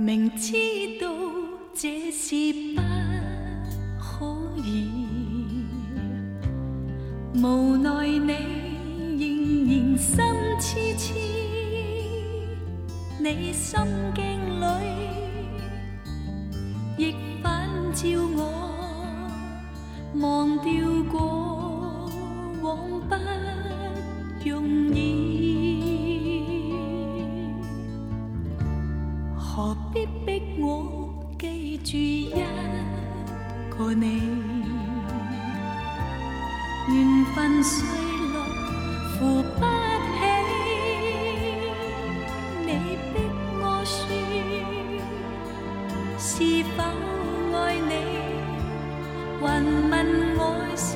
明知道这是不可以，无奈你仍然心痴痴，你心境里亦反照我，忘掉过往不容易，何必逼我记住一个你？缘分碎落扶不起，你逼我说是否爱你？还问爱是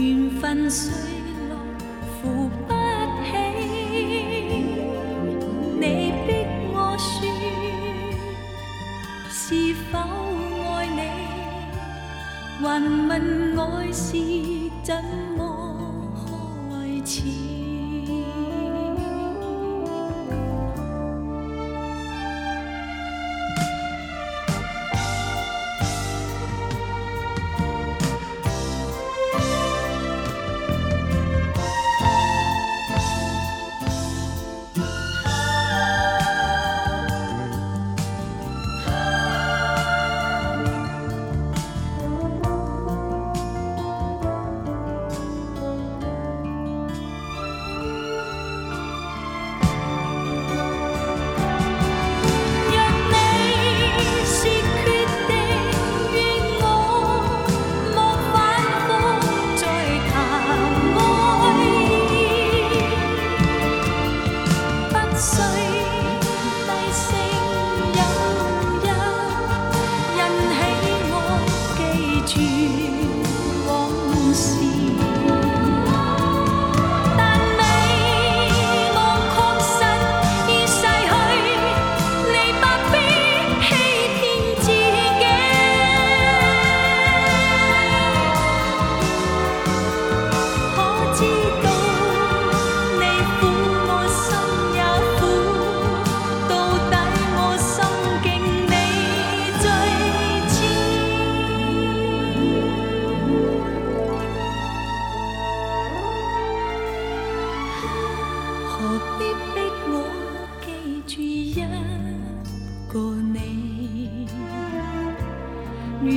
缘分碎落扶不起，你逼我说是否爱你？还问爱是怎么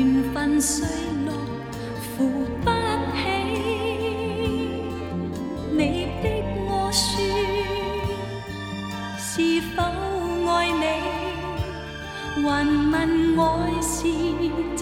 缘分碎落负不起，你逼我说是否爱你？还问爱是怎